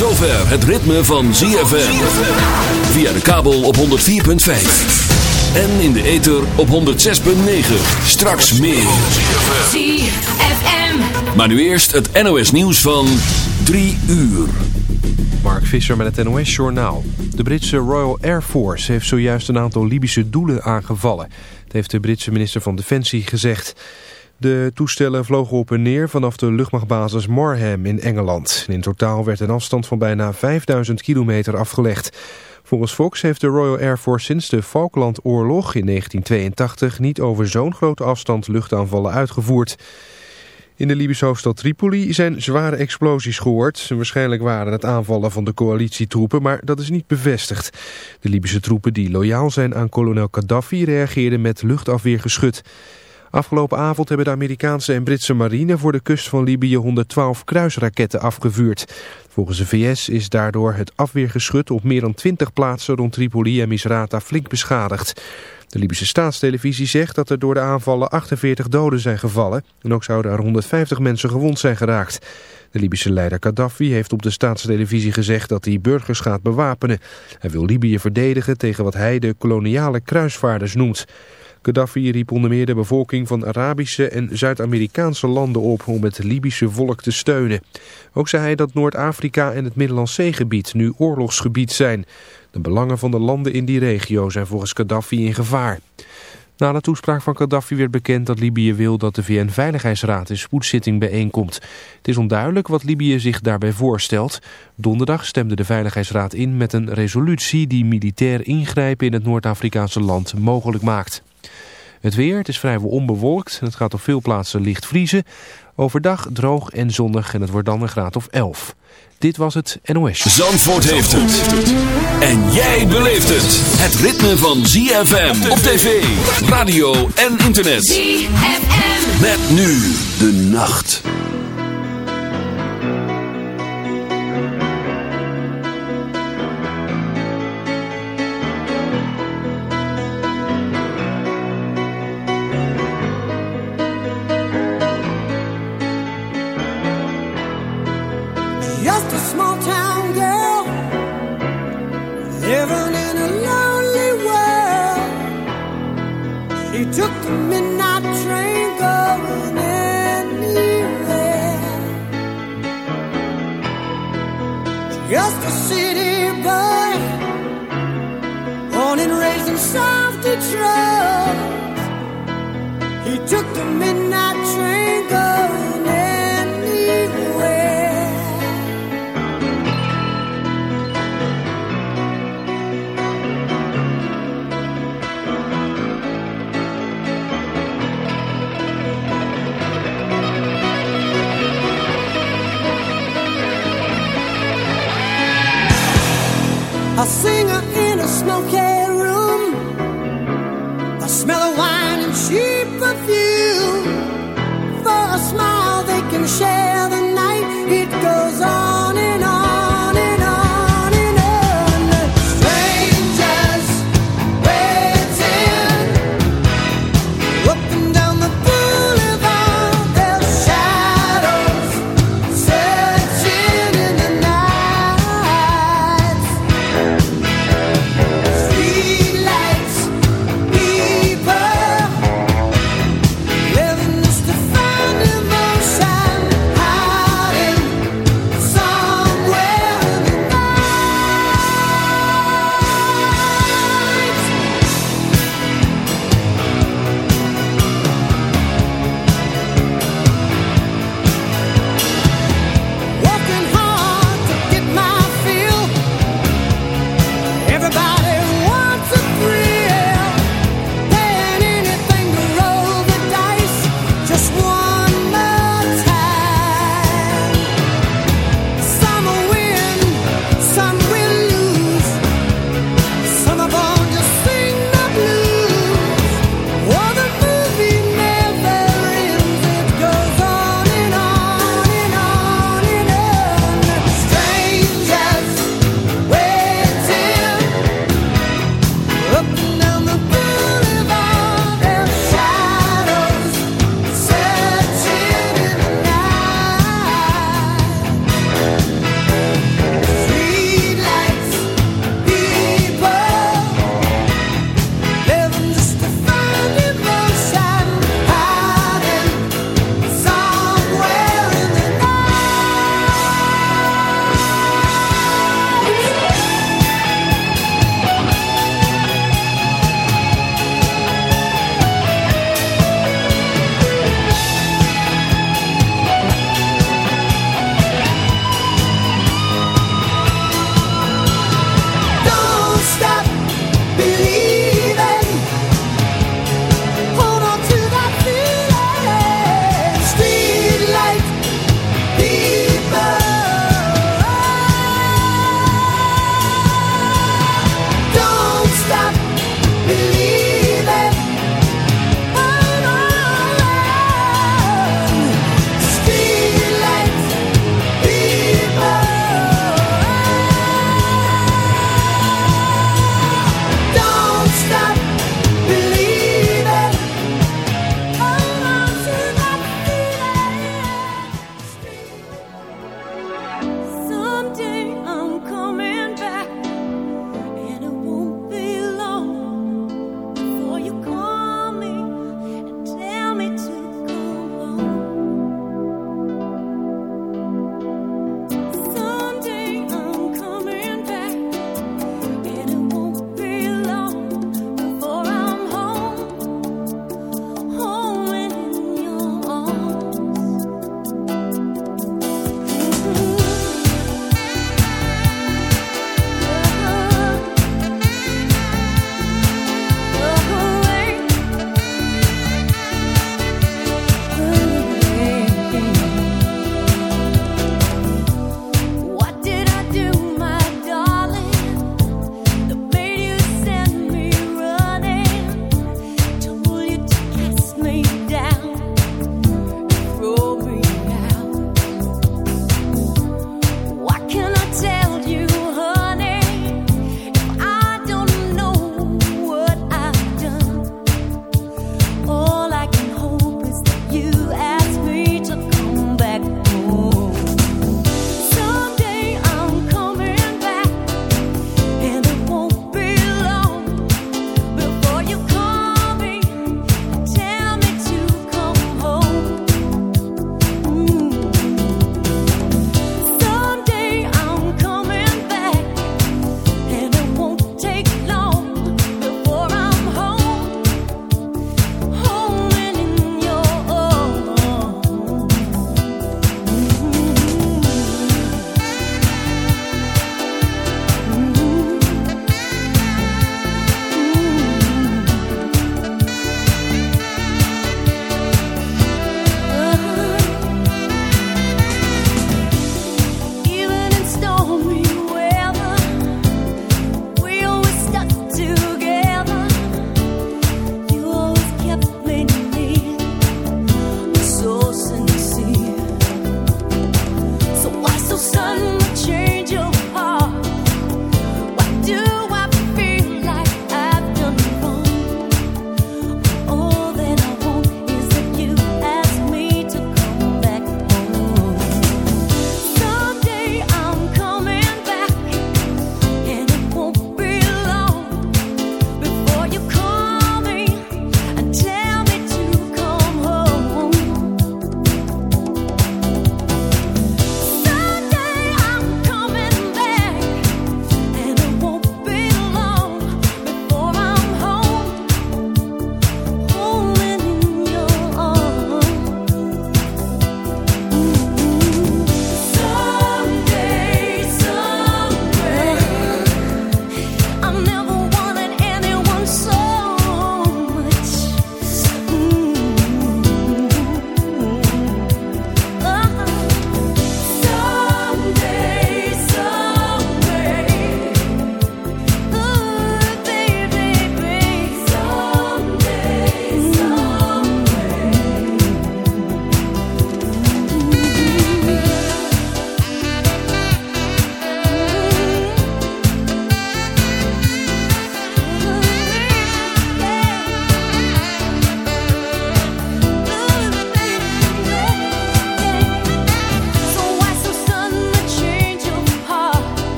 zover het ritme van ZFM. Via de kabel op 104.5. En in de ether op 106.9. Straks meer. ZFM. Maar nu eerst het NOS nieuws van 3 uur. Mark Visser met het NOS Journaal. De Britse Royal Air Force heeft zojuist een aantal Libische doelen aangevallen. Dat heeft de Britse minister van Defensie gezegd. De toestellen vlogen op en neer vanaf de luchtmachtbasis Marham in Engeland. In totaal werd een afstand van bijna 5000 kilometer afgelegd. Volgens Fox heeft de Royal Air Force sinds de Falklandoorlog in 1982 niet over zo'n grote afstand luchtaanvallen uitgevoerd. In de Libische hoofdstad Tripoli zijn zware explosies gehoord. Waarschijnlijk waren het aanvallen van de coalitietroepen, maar dat is niet bevestigd. De Libische troepen die loyaal zijn aan kolonel Gaddafi reageerden met luchtafweergeschut. Afgelopen avond hebben de Amerikaanse en Britse marine voor de kust van Libië 112 kruisraketten afgevuurd. Volgens de VS is daardoor het afweergeschut op meer dan 20 plaatsen rond Tripoli en Misrata flink beschadigd. De Libische staatstelevisie zegt dat er door de aanvallen 48 doden zijn gevallen en ook zouden er 150 mensen gewond zijn geraakt. De Libische leider Gaddafi heeft op de staatstelevisie gezegd dat hij burgers gaat bewapenen. Hij wil Libië verdedigen tegen wat hij de koloniale kruisvaarders noemt. Gaddafi riep onder meer de bevolking van Arabische en Zuid-Amerikaanse landen op om het Libische volk te steunen. Ook zei hij dat Noord-Afrika en het Middellandse Zeegebied nu oorlogsgebied zijn. De belangen van de landen in die regio zijn volgens Gaddafi in gevaar. Na de toespraak van Gaddafi werd bekend dat Libië wil dat de VN-veiligheidsraad in spoedzitting bijeenkomt. Het is onduidelijk wat Libië zich daarbij voorstelt. Donderdag stemde de Veiligheidsraad in met een resolutie die militair ingrijpen in het Noord-Afrikaanse land mogelijk maakt. Het weer, het is vrijwel onbewolkt en het gaat op veel plaatsen licht vriezen. Overdag droog en zonnig en het wordt dan een graad of 11. Dit was het NOS. Zandvoort heeft het. En jij beleeft het. Het ritme van ZFM op tv, radio en internet. ZFM. Met nu de nacht. Just a city boy, born and raised in South Detroit. He took the midnight train going A singer in a smoky room. A smell of wine and cheap perfume. For a smile they can share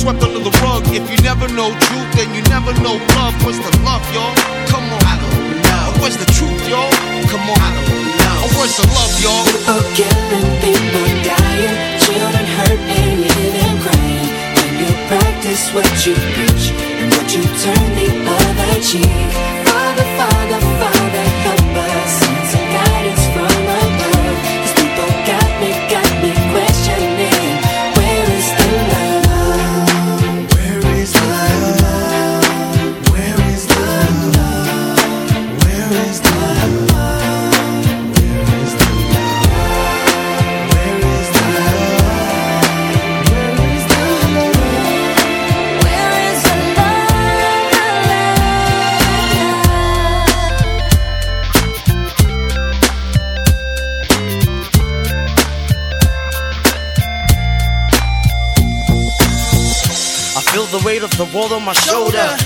swept under the rug. If you never know truth, then you never know love. Where's the love, y'all? Come on. I don't know. Where's the truth, y'all? Come on. I don't know. Where's the love, y'all? People killing, people dying, children hurt and you hear them crying. When you practice what you preach and what you turn the other cheek.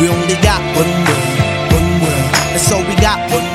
We only got one world, one world. That's all we got. One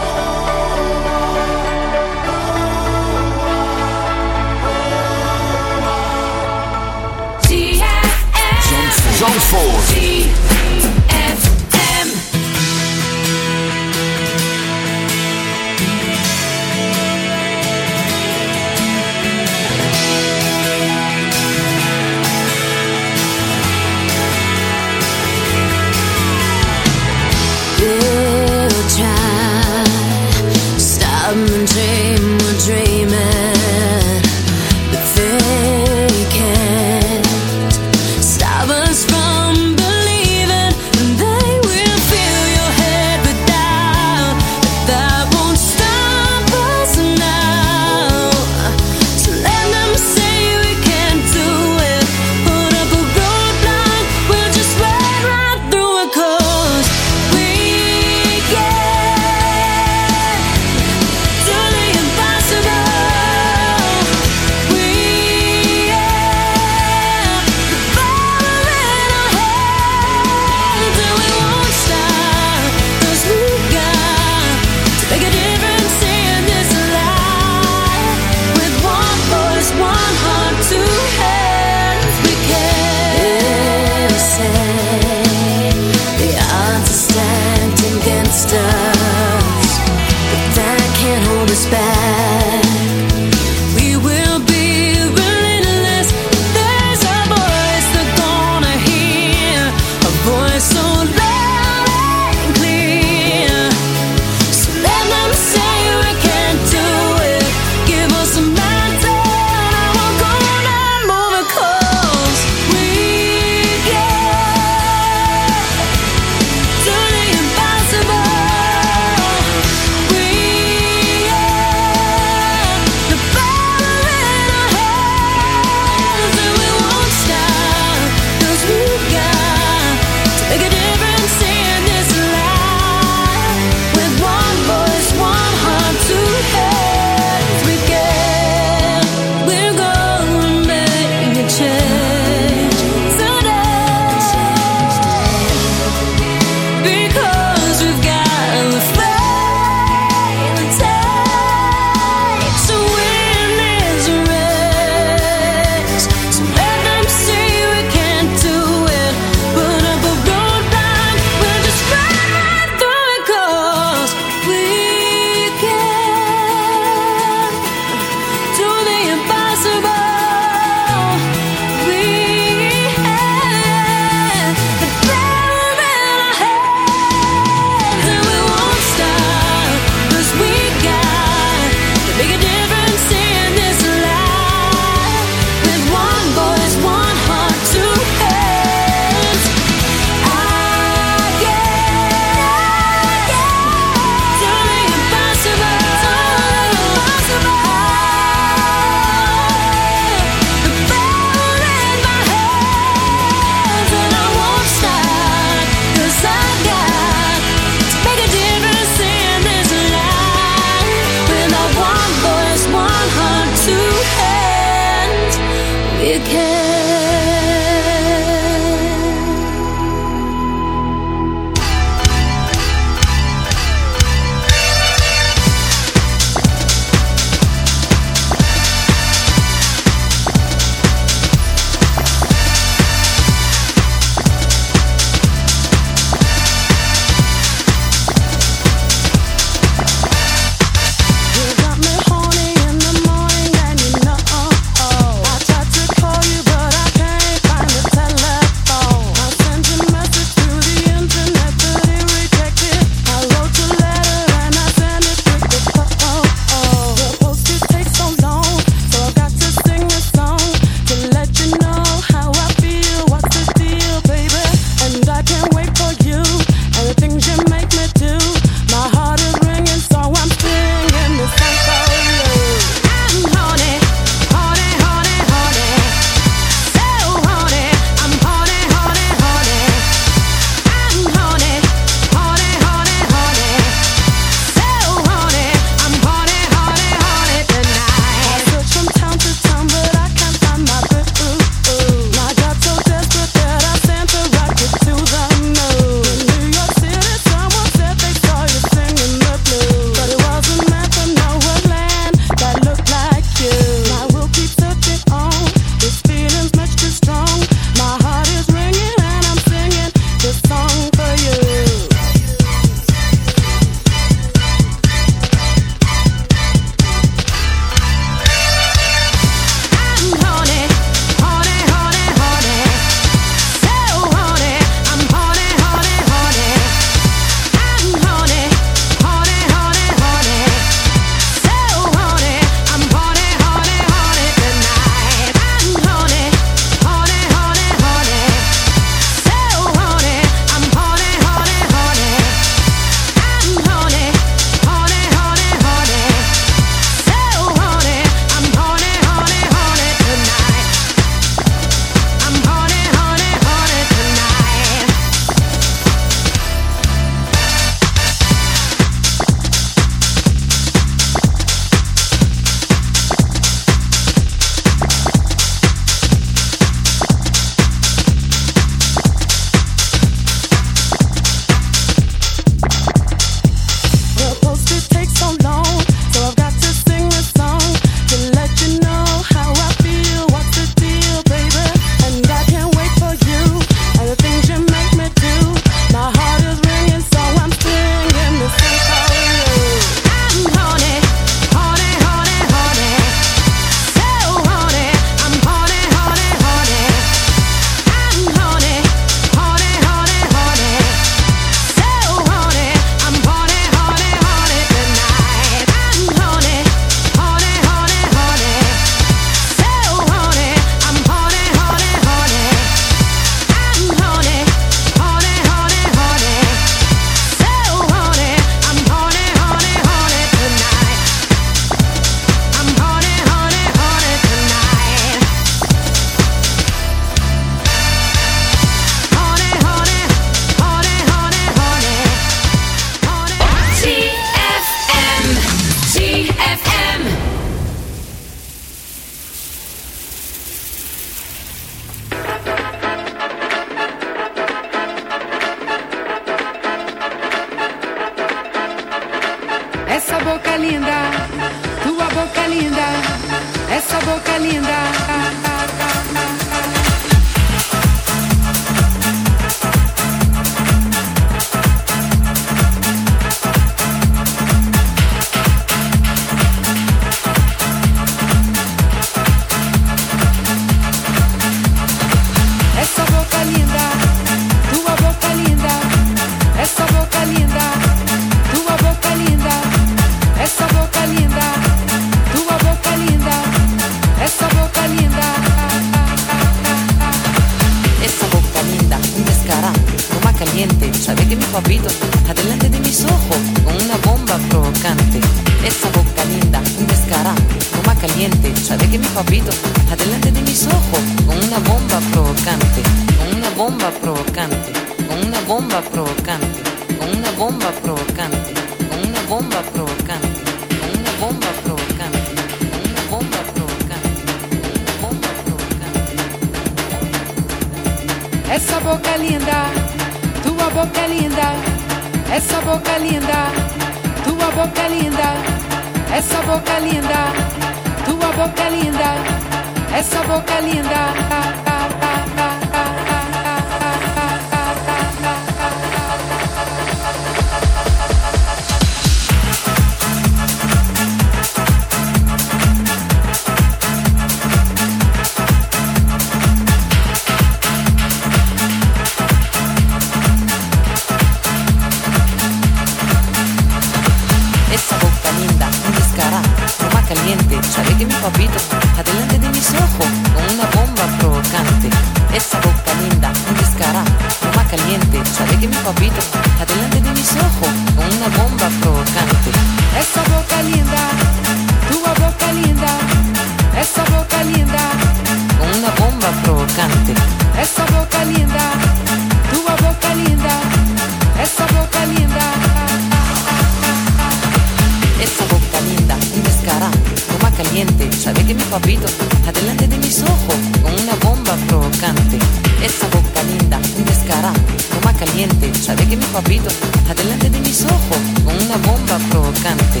Esa boca linda, un descarado, toma caliente. Sabe que mi papito está delante de mis ojos con una bomba provocante.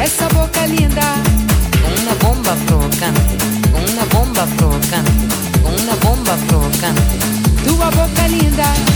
Esa boca linda, con una bomba provocante, con una bomba provocante, con una bomba provocante. Tu boca linda.